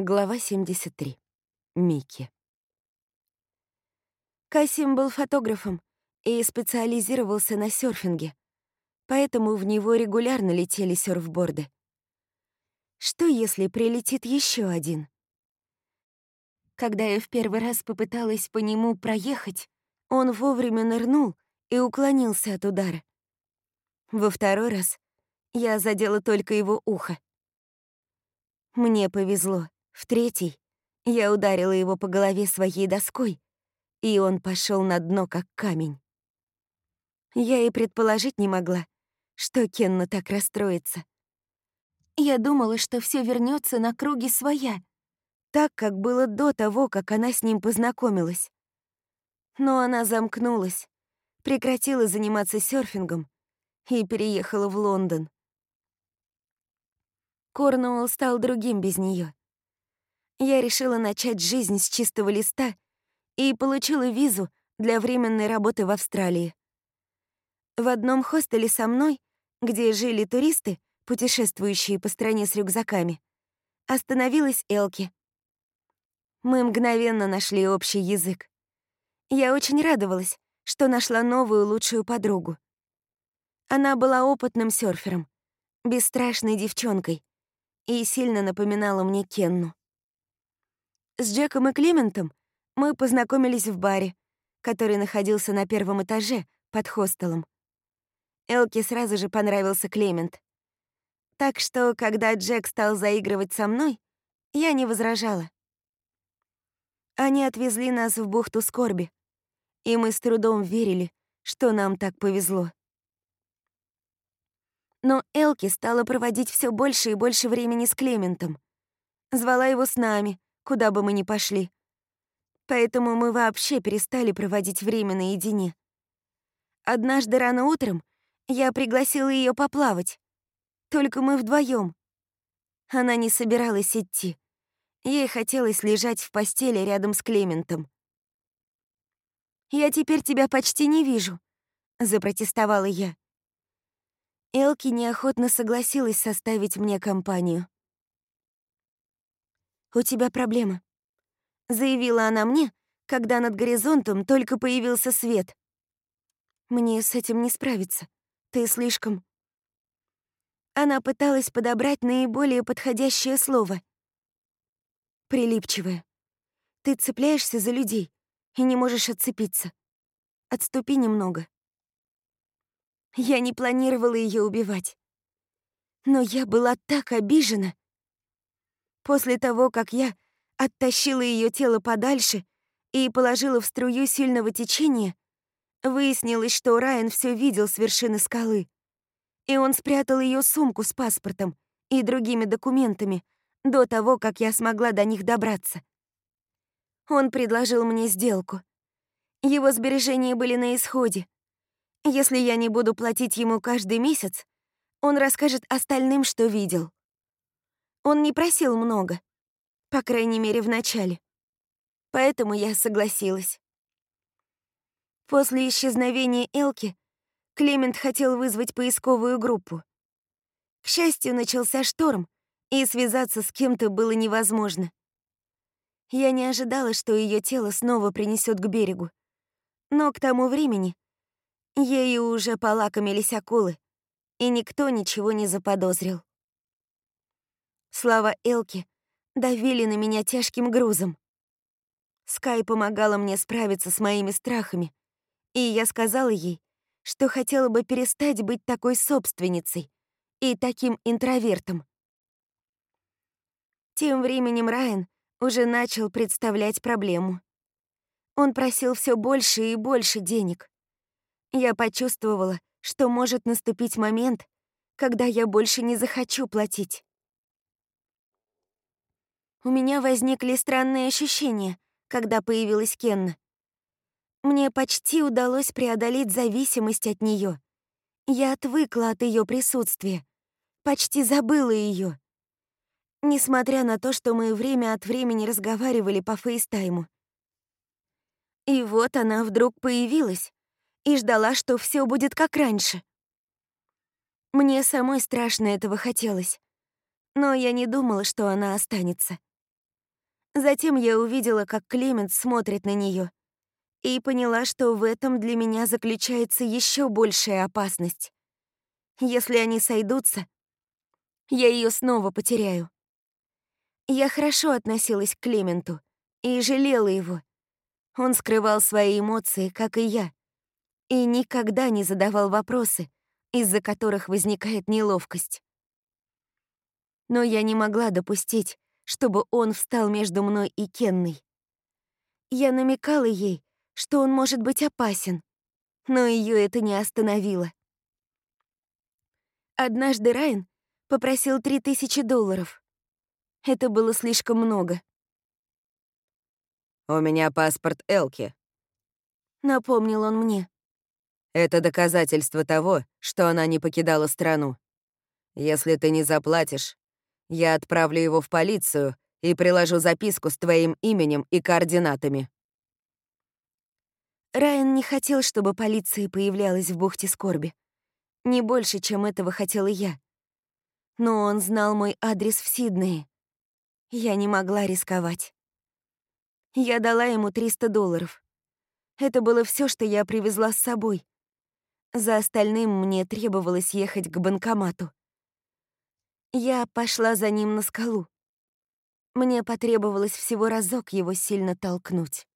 Глава 73. Микки. Касим был фотографом и специализировался на серфинге, поэтому в него регулярно летели серфборды. Что если прилетит еще один? Когда я в первый раз попыталась по нему проехать, он вовремя нырнул и уклонился от удара. Во второй раз я задела только его ухо. Мне повезло. В третий я ударила его по голове своей доской, и он пошел на дно, как камень. Я и предположить не могла, что Кенна так расстроится. Я думала, что все вернется на круги своя, так, как было до того, как она с ним познакомилась. Но она замкнулась, прекратила заниматься серфингом и переехала в Лондон. Корнуолл стал другим без нее я решила начать жизнь с чистого листа и получила визу для временной работы в Австралии. В одном хостеле со мной, где жили туристы, путешествующие по стране с рюкзаками, остановилась Элки. Мы мгновенно нашли общий язык. Я очень радовалась, что нашла новую лучшую подругу. Она была опытным серфером, бесстрашной девчонкой и сильно напоминала мне Кенну. С Джеком и Климентом мы познакомились в баре, который находился на первом этаже под хостелом. Элке сразу же понравился Клемент. Так что, когда Джек стал заигрывать со мной, я не возражала. Они отвезли нас в бухту Скорби, и мы с трудом верили, что нам так повезло. Но Элки стала проводить все больше и больше времени с Клементом. Звала его с нами, куда бы мы ни пошли. Поэтому мы вообще перестали проводить время наедине. Однажды рано утром я пригласила ее поплавать. Только мы вдвоем. Она не собиралась идти. Ей хотелось лежать в постели рядом с Клементом. «Я теперь тебя почти не вижу», — запротестовала я. Элки неохотно согласилась составить мне компанию. «У тебя проблема», — заявила она мне, когда над горизонтом только появился свет. «Мне с этим не справиться. Ты слишком...» Она пыталась подобрать наиболее подходящее слово. «Прилипчивая. Ты цепляешься за людей и не можешь отцепиться. Отступи немного». Я не планировала ее убивать. Но я была так обижена. После того, как я оттащила ее тело подальше и положила в струю сильного течения, выяснилось, что Райан все видел с вершины скалы. И он спрятал ее сумку с паспортом и другими документами до того, как я смогла до них добраться. Он предложил мне сделку. Его сбережения были на исходе. Если я не буду платить ему каждый месяц, он расскажет остальным, что видел. Он не просил много, по крайней мере, в начале. Поэтому я согласилась. После исчезновения Элки Клемент хотел вызвать поисковую группу. К счастью, начался шторм, и связаться с кем-то было невозможно. Я не ожидала, что ее тело снова принесет к берегу. Но к тому времени ею уже полакомились акулы, и никто ничего не заподозрил. Слова Элки давили на меня тяжким грузом. Скай помогала мне справиться с моими страхами, и я сказала ей, что хотела бы перестать быть такой собственницей и таким интровертом. Тем временем Райан уже начал представлять проблему. Он просил все больше и больше денег. Я почувствовала, что может наступить момент, когда я больше не захочу платить. У меня возникли странные ощущения, когда появилась Кенна. Мне почти удалось преодолеть зависимость от нее. Я отвыкла от ее присутствия, почти забыла ее. Несмотря на то, что мы время от времени разговаривали по фейстайму. И вот она вдруг появилась и ждала, что все будет как раньше. Мне самой страшно этого хотелось, но я не думала, что она останется. Затем я увидела, как Клемент смотрит на нее, и поняла, что в этом для меня заключается еще большая опасность. Если они сойдутся, я ее снова потеряю. Я хорошо относилась к Клементу и жалела его. Он скрывал свои эмоции, как и я, и никогда не задавал вопросы, из-за которых возникает неловкость. Но я не могла допустить, чтобы он встал между мной и Кенной. Я намекала ей, что он может быть опасен, но ее это не остановило. Однажды Райан попросил три тысячи долларов. Это было слишком много. «У меня паспорт Элки», — напомнил он мне. «Это доказательство того, что она не покидала страну. Если ты не заплатишь, я отправлю его в полицию и приложу записку с твоим именем и координатами». Райан не хотел, чтобы полиция появлялась в бухте скорби. Не больше, чем этого хотела я. Но он знал мой адрес в Сиднее. Я не могла рисковать. Я дала ему 300 долларов. Это было все, что я привезла с собой. За остальным мне требовалось ехать к банкомату. Я пошла за ним на скалу. Мне потребовалось всего разок его сильно толкнуть.